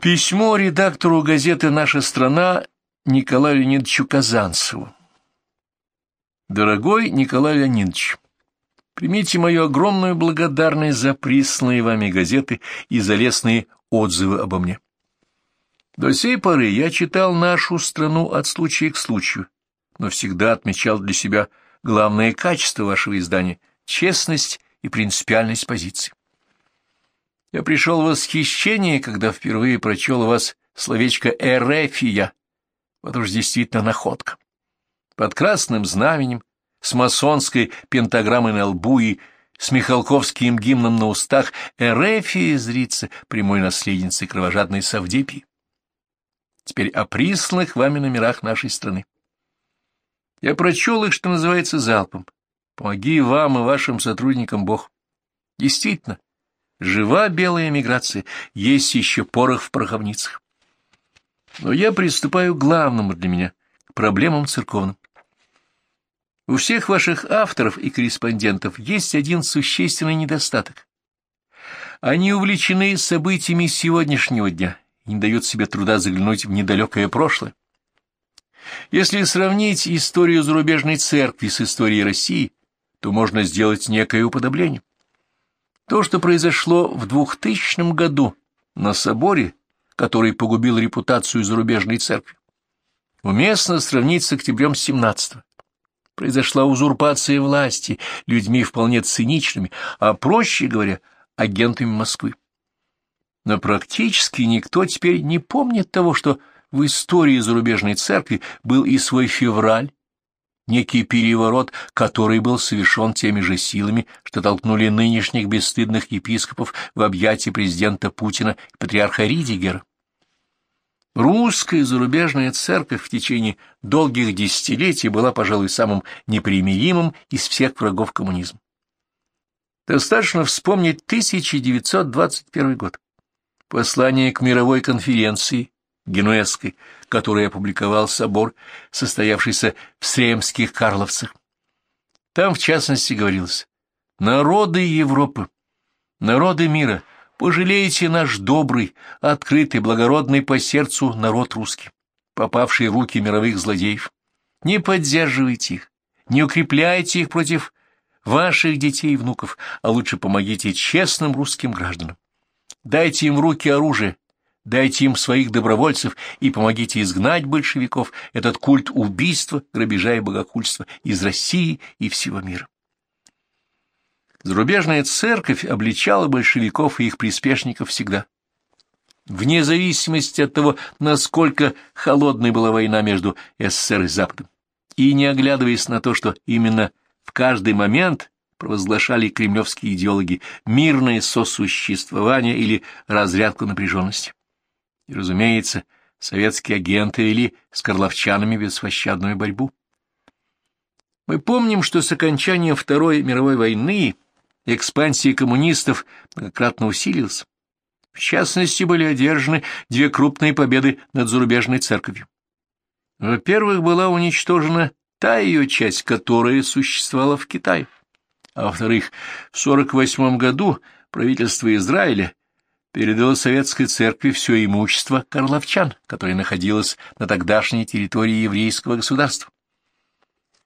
Письмо редактору газеты «Наша страна» Николаю Леонидовичу Казанцеву. Дорогой Николай Леонидович, примите мою огромную благодарность за присланные вами газеты и за отзывы обо мне. До сей поры я читал нашу страну от случая к случаю, но всегда отмечал для себя главное качество вашего издания — честность и принципиальность позиций. Я пришел в восхищение, когда впервые прочел у вас словечко «эрефия». Вот уж действительно находка. Под красным знаменем, с масонской пентаграммой на лбу и с Михалковским гимном на устах Эрефия зрится прямой наследницей кровожадной Савдепии. Теперь о присланных вами номерах нашей страны. Я прочел их, что называется, залпом. Помоги вам и вашим сотрудникам Бог. Действительно, Жива белая миграция, есть еще порох в пороховницах. Но я приступаю к главному для меня, к проблемам церковным. У всех ваших авторов и корреспондентов есть один существенный недостаток. Они увлечены событиями сегодняшнего дня и не дают себе труда заглянуть в недалекое прошлое. Если сравнить историю зарубежной церкви с историей России, то можно сделать некое уподобление. То, что произошло в 2000 году на соборе, который погубил репутацию зарубежной церкви, уместно сравнить с октябрем 17 -го. Произошла узурпация власти людьми вполне циничными, а, проще говоря, агентами Москвы. Но практически никто теперь не помнит того, что в истории зарубежной церкви был и свой февраль, некий переворот, который был совершен теми же силами, что толкнули нынешних бесстыдных епископов в объятия президента Путина и патриарха Ридигера. Русская зарубежная церковь в течение долгих десятилетий была, пожалуй, самым непримиримым из всех врагов коммунизма. Достаточно вспомнить 1921 год. Послание к мировой конференции Генуэзской, который опубликовал собор, состоявшийся в Сремских Карловцах. Там, в частности, говорилось «Народы Европы, народы мира, пожалейте наш добрый, открытый, благородный по сердцу народ русский, попавший в руки мировых злодеев. Не поддерживайте их, не укрепляйте их против ваших детей и внуков, а лучше помогите честным русским гражданам. Дайте им в руки оружие, Дайте им своих добровольцев и помогите изгнать большевиков, этот культ убийства, грабежа и богохульства из России и всего мира. Зарубежная церковь обличала большевиков и их приспешников всегда. Вне зависимости от того, насколько холодной была война между СССР и Западом, и не оглядываясь на то, что именно в каждый момент провозглашали кремлевские идеологи мирное сосуществование или разрядку напряженности. И, разумеется, советские агенты вели с карловчанами беспощадную борьбу. Мы помним, что с окончанием Второй мировой войны экспансия коммунистов многократно усилилась. В частности, были одержаны две крупные победы над зарубежной церковью. Во-первых, была уничтожена та ее часть, которая существовала в Китае. А во-вторых, в 1948 году правительство Израиля передала советской церкви все имущество карловчан, которое находилось на тогдашней территории еврейского государства.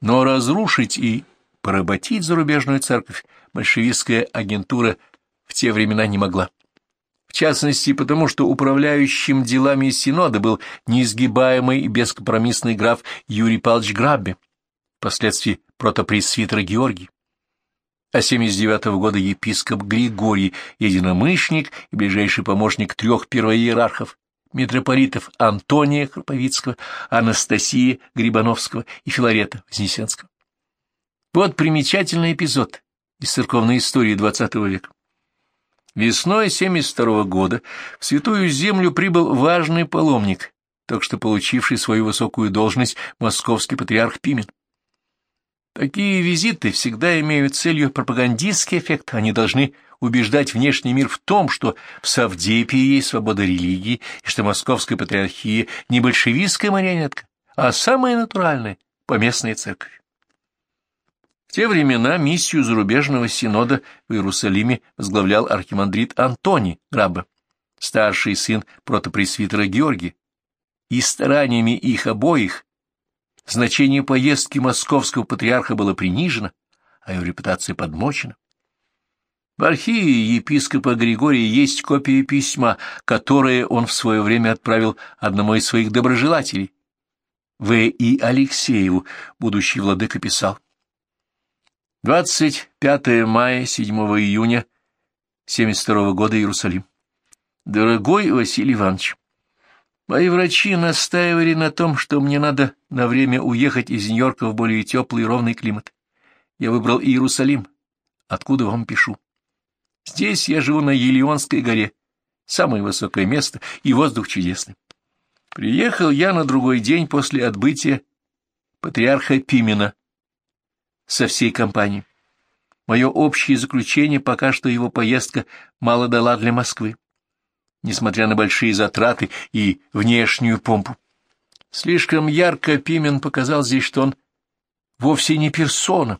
Но разрушить и поработить зарубежную церковь большевистская агентура в те времена не могла. В частности, потому что управляющим делами Синода был неизгибаемый и бескомпромиссный граф Юрий Павлович Грабби, впоследствии протопресвитер Георгий а 79 -го года епископ Григорий, единомышленник и ближайший помощник трех первоиерархов, митрополитов Антония Храповицкого, Анастасии Грибановского и Филарета Вознесенского. Вот примечательный эпизод из церковной истории XX века. Весной 72 -го года в Святую Землю прибыл важный паломник, только что получивший свою высокую должность московский патриарх Пимен. Такие визиты всегда имеют целью пропагандистский эффект. Они должны убеждать внешний мир в том, что в Савдепии есть свобода религии, и что московская патриархия не большевистская марионетка, а самая натуральная поместная церковь. В те времена миссию зарубежного синода в Иерусалиме возглавлял архимандрит Антоний Граба. старший сын протопресвитера Георгия, и стараниями их обоих значение поездки московского патриарха было принижено, а его репутация подмочена. В архиве епископа Григория есть копия письма, которое он в свое время отправил одному из своих доброжелателей. В. И. Алексееву, будущий владыка, писал. 25 мая, 7 июня 72 года, Иерусалим. Дорогой Василий Иванович, мои врачи настаивали на том, что мне надо на время уехать из Нью-Йорка в более теплый и ровный климат. Я выбрал Иерусалим, откуда вам пишу. Здесь я живу на Елеонской горе, самое высокое место, и воздух чудесный. Приехал я на другой день после отбытия патриарха Пимена со всей компанией. Мое общее заключение пока что его поездка мало дала для Москвы, несмотря на большие затраты и внешнюю помпу. Слишком ярко Пимен показал здесь, что он вовсе не персона.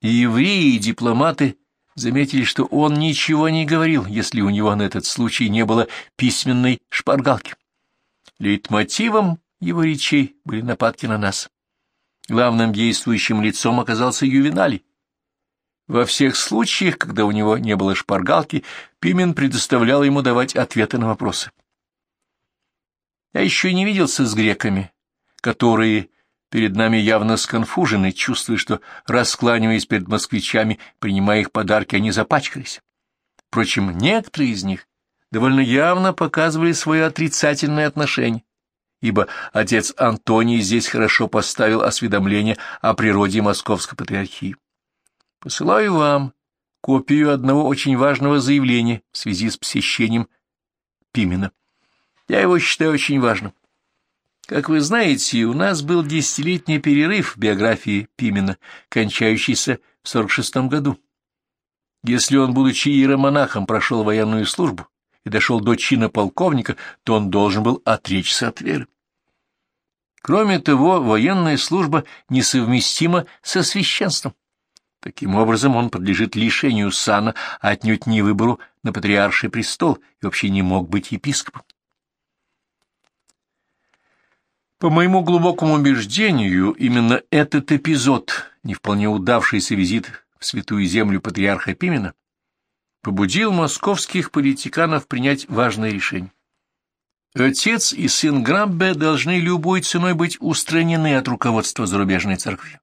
И евреи, и дипломаты заметили, что он ничего не говорил, если у него на этот случай не было письменной шпаргалки. Лейтмотивом его речей были нападки на нас. Главным действующим лицом оказался Ювеналий. Во всех случаях, когда у него не было шпаргалки, Пимен предоставлял ему давать ответы на вопросы. Я еще не виделся с греками, которые перед нами явно сконфужены, чувствуя, что, раскланиваясь перед москвичами, принимая их подарки, они запачкались. Впрочем, некоторые из них довольно явно показывали свое отрицательное отношение ибо отец Антоний здесь хорошо поставил осведомление о природе Московской Патриархии. Посылаю вам копию одного очень важного заявления в связи с посещением Пимена. Я его считаю очень важным. Как вы знаете, у нас был десятилетний перерыв в биографии Пимена, кончающийся в 46 году. Если он, будучи иеромонахом, прошел военную службу и дошел до чина полковника, то он должен был отречься от веры. Кроме того, военная служба несовместима со священством. Таким образом, он подлежит лишению сана, а отнюдь не выбору на патриарший престол и вообще не мог быть епископом. По моему глубокому убеждению, именно этот эпизод, не вполне удавшийся визит в Святую Землю патриарха Пимена, побудил московских политиканов принять важное решение. Отец и сын Грамбе должны любой ценой быть устранены от руководства зарубежной церкви.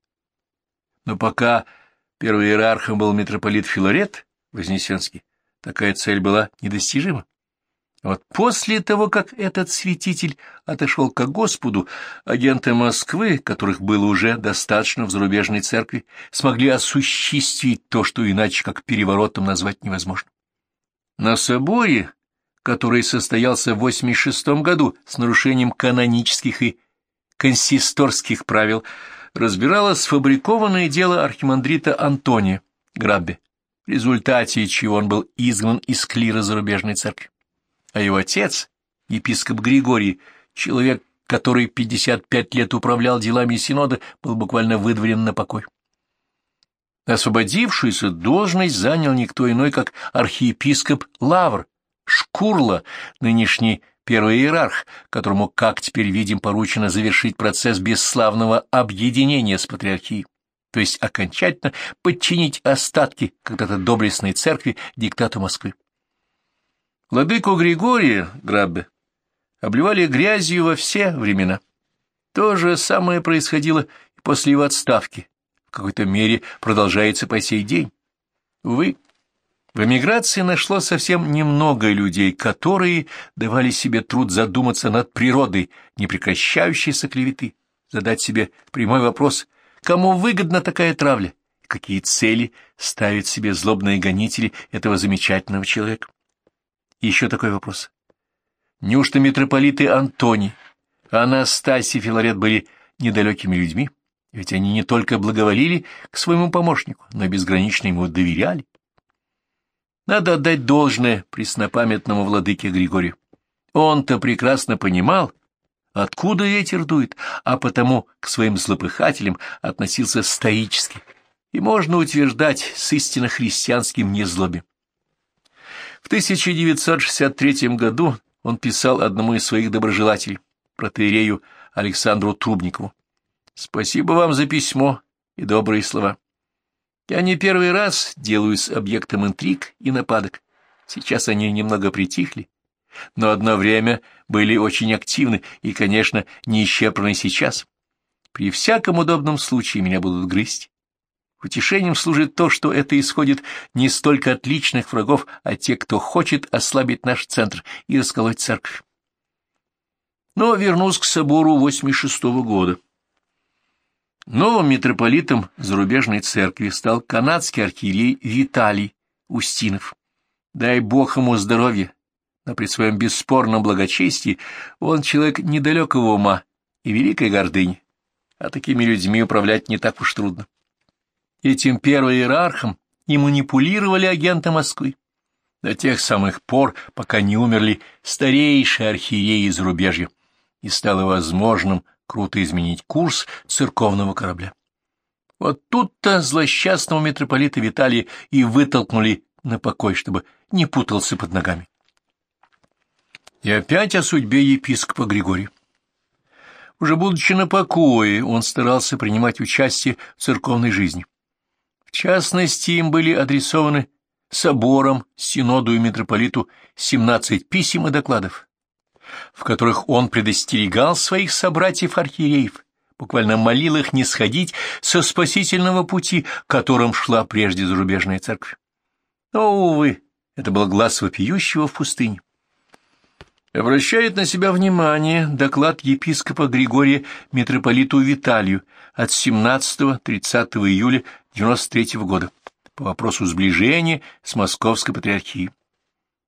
Но пока первым иерархом был митрополит Филарет Вознесенский, такая цель была недостижима. Вот после того, как этот святитель отошел к Господу, агенты Москвы, которых было уже достаточно в зарубежной церкви, смогли осуществить то, что иначе как переворотом назвать невозможно. На соборе который состоялся в 86 году с нарушением канонических и консисторских правил, разбирало сфабрикованное дело архимандрита Антония Грабби, в результате чего он был изгнан из клира зарубежной церкви. А его отец, епископ Григорий, человек, который 55 лет управлял делами Синода, был буквально выдворен на покой. Освободившуюся должность занял никто иной, как архиепископ Лавр, Шкурла, нынешний первый иерарх, которому, как теперь видим, поручено завершить процесс бесславного объединения с патриархией, то есть окончательно подчинить остатки когда-то доблестной церкви диктату Москвы. Владыку Григория Граббе обливали грязью во все времена. То же самое происходило и после его отставки, в какой-то мере продолжается по сей день. Увы, в эмиграции нашло совсем немного людей, которые давали себе труд задуматься над природой непрекращающейся клеветы, задать себе прямой вопрос, кому выгодна такая травля, какие цели ставят себе злобные гонители этого замечательного человека. И еще такой вопрос. Неужто митрополиты Антоний, Анастасий и Филарет были недалекими людьми? Ведь они не только благоволили к своему помощнику, но и безгранично ему доверяли. Надо отдать должное преснопамятному владыке Григорию. Он-то прекрасно понимал, откуда ветер дует, а потому к своим злопыхателям относился стоически, и можно утверждать с истинно христианским незлобием. В 1963 году он писал одному из своих доброжелателей, протеерею Александру Трубникову. «Спасибо вам за письмо и добрые слова. Я не первый раз делаюсь объектом интриг и нападок. Сейчас они немного притихли, но одно время были очень активны и, конечно, не сейчас. При всяком удобном случае меня будут грызть. Утешением служит то, что это исходит не столько от личных врагов, а те, кто хочет ослабить наш центр и расколоть церковь. Но вернусь к собору 86 -го года. Новым митрополитом зарубежной церкви стал канадский архиерей Виталий Устинов. Дай бог ему здоровья, но при своем бесспорном благочестии он человек недалекого ума и великой гордыни, а такими людьми управлять не так уж трудно. Этим первоиерархом и манипулировали агенты Москвы до тех самых пор, пока не умерли старейшие архиереи зарубежья, и стало возможным круто изменить курс церковного корабля. Вот тут-то злосчастного митрополита Виталия и вытолкнули на покой, чтобы не путался под ногами. И опять о судьбе епископа Григория. Уже будучи на покое, он старался принимать участие в церковной жизни. В частности, им были адресованы собором, синоду и митрополиту 17 писем и докладов, в которых он предостерегал своих собратьев-архиереев, буквально молил их не сходить со спасительного пути, которым шла прежде зарубежная церковь. Но, увы, это был глаз вопиющего в пустыне. Обращает на себя внимание доклад епископа Григория митрополиту Виталию от 17-30 июля 93 года по вопросу сближения с Московской патриархией.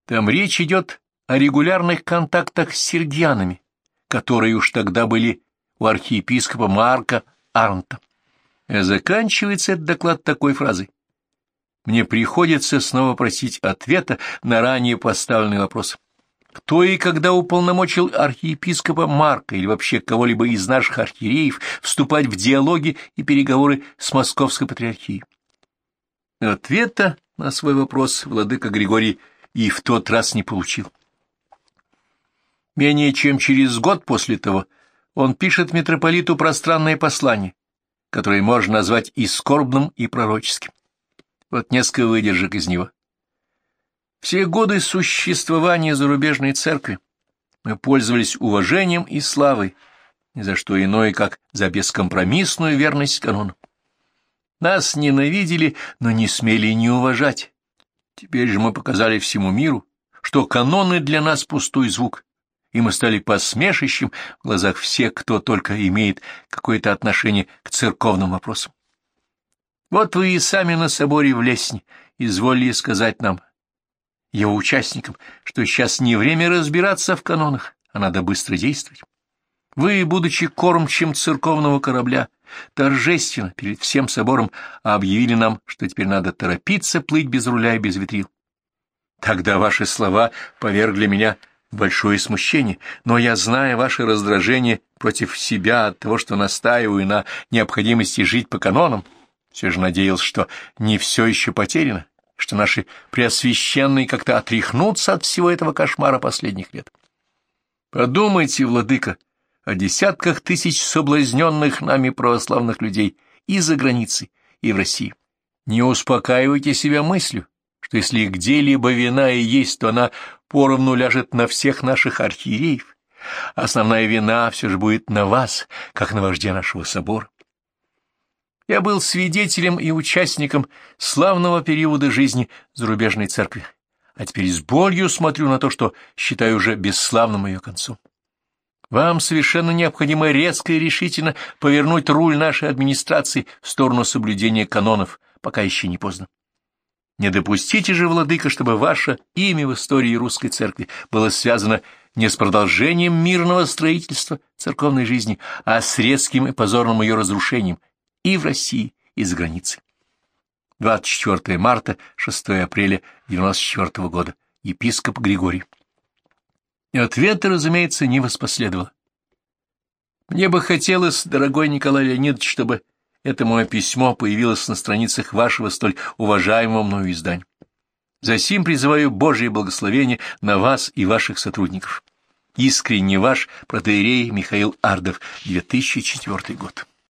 Там речь идет о регулярных контактах с сердьянами, которые уж тогда были у архиепископа Марка Арнта. Заканчивается этот доклад такой фразой. Мне приходится снова просить ответа на ранее поставленный вопрос. Кто и когда уполномочил архиепископа Марка или вообще кого-либо из наших архиереев вступать в диалоги и переговоры с московской патриархией? Ответа на свой вопрос владыка Григорий и в тот раз не получил. Менее чем через год после того он пишет митрополиту пространное послание, которое можно назвать и скорбным, и пророческим. Вот несколько выдержек из него. Все годы существования зарубежной церкви мы пользовались уважением и славой, ни за что иное, как за бескомпромиссную верность канону. Нас ненавидели, но не смели не уважать. Теперь же мы показали всему миру, что каноны для нас пустой звук, и мы стали посмешищем в глазах всех, кто только имеет какое-то отношение к церковным вопросам. Вот вы и сами на соборе в Лесне изволили сказать нам, его участникам, что сейчас не время разбираться в канонах, а надо быстро действовать. Вы, будучи кормчем церковного корабля, торжественно перед всем собором объявили нам, что теперь надо торопиться плыть без руля и без ветрил. Тогда ваши слова повергли меня большое смущение, но я, зная ваше раздражение против себя от того, что настаиваю на необходимости жить по канонам, все же надеялся, что не все еще потеряно, что наши преосвященные как-то отряхнутся от всего этого кошмара последних лет. Подумайте, владыка, о десятках тысяч соблазненных нами православных людей и за границей, и в России. Не успокаивайте себя мыслью, что если где-либо вина и есть, то она поровну ляжет на всех наших архиереев. Основная вина все же будет на вас, как на вожде нашего собора. Я был свидетелем и участником славного периода жизни зарубежной церкви, а теперь с болью смотрю на то, что считаю уже бесславным ее концом. Вам совершенно необходимо резко и решительно повернуть руль нашей администрации в сторону соблюдения канонов, пока еще не поздно. Не допустите же, владыка, чтобы ваше имя в истории русской церкви было связано не с продолжением мирного строительства церковной жизни, а с резким и позорным ее разрушением – и в России, и за границей. 24 марта, 6 апреля 94 года. Епископ Григорий. И ответа, разумеется, не воспоследовало. Мне бы хотелось, дорогой Николай Леонидович, чтобы это мое письмо появилось на страницах вашего столь уважаемого мною издания. Засим призываю Божие благословение на вас и ваших сотрудников. Искренне ваш протеерей Михаил Ардов, 2004 год.